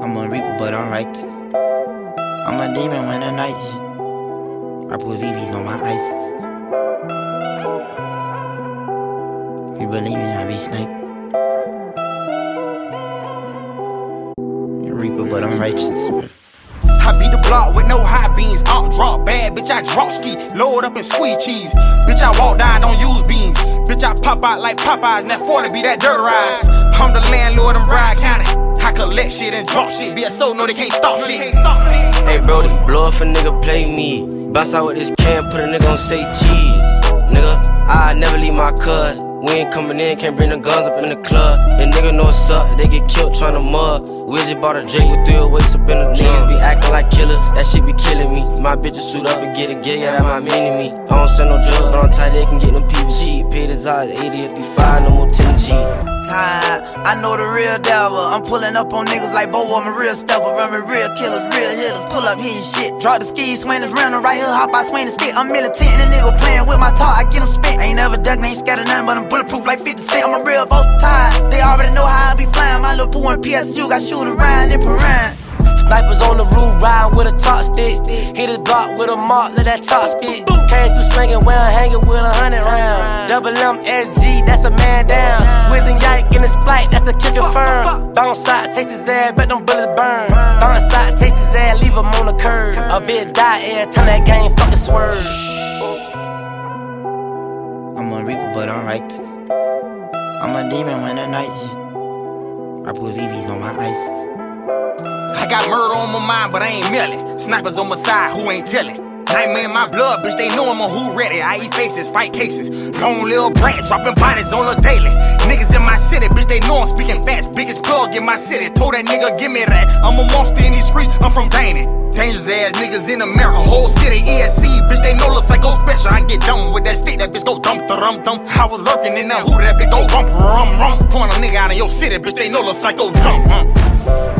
I'm a reaper, but I'm righteous. I'm a demon when the night hit. I put VVs on my ISIS. You believe me, I be sniping. Reaper, but I'm righteous. I beat the block with no high beans. Out drop bad, bitch. I drop ski. Load up and squeeze cheese. Bitch, I walk down, don't use beans. Bitch, I pop out like Popeyes. And that 40 be that dirt rise. I'm the landlord in Broward County. I collect shit and drop shit. Be a soul, no, they can't stop shit. Hey, Brody, blow if a nigga play me. Bounce out with this can, put a nigga on say cheese. Nigga, I never leave my cut. We ain't coming in, can't bring the guns up in the club. And nigga know what's up, they get killed trying to mud. We just bought a Drake with three weights up in the trunk. Niggas be acting like killers, that shit be killing me. My bitches suit up and get it, get yeah, that my mini me. I don't send no drugs, but I'm tight, they can get them PVG. Paid his 80 if you five, no more 10 G time. I know the real devil. I'm pulling up on niggas like Bo, I'm a real stepper. Running real killers, real hitters. Pull up hitting shit. Drop the skis, swing this rental right here. Hop out, swing the stick. I'm militant and a nigga playing with my talk. I get them spit. Ain't never ducked, ain't scattered nothing, but I'm bulletproof like 50 Cent. I'm a real boat tie. They already know how I be flying. My little poo and PSU got shoot around in Paran. A top stick. Hit his block with a mark, let that top spit. Came through swinging, well, hanging with a hundred round. Double MSG, that's a man down. Whizzing yike in his flight, that's a kicker firm. Bounce side, chase his ass, bet them bullets burn. Bounce side, chase his ass, leave him on the curb. A bit die every time that game fucking swerve. I'm a reaper, but I'm righteous. I'm a demon when the night. I put VVs on my ISIS. I got murder on my mind, but I ain't melting. Snipers on my side, who ain't telling? Nightmare in my blood, bitch, they know I'm a who ready. I eat faces, fight cases. Long little brat, dropping bodies on a daily. Niggas in my city, bitch, they know I'm speaking fast. Biggest plug in my city. Told that nigga, give me that. I'm a monster in these streets, I'm from Danny. Dangerous ass niggas in America, whole city, ESC, bitch, they know the psycho special. I get done with that stick, that bitch go dump, rum, dump. I was lurking in that who that bitch go rump, rum, rum. Point a nigga out of your city, bitch, they know the psycho dump, huh?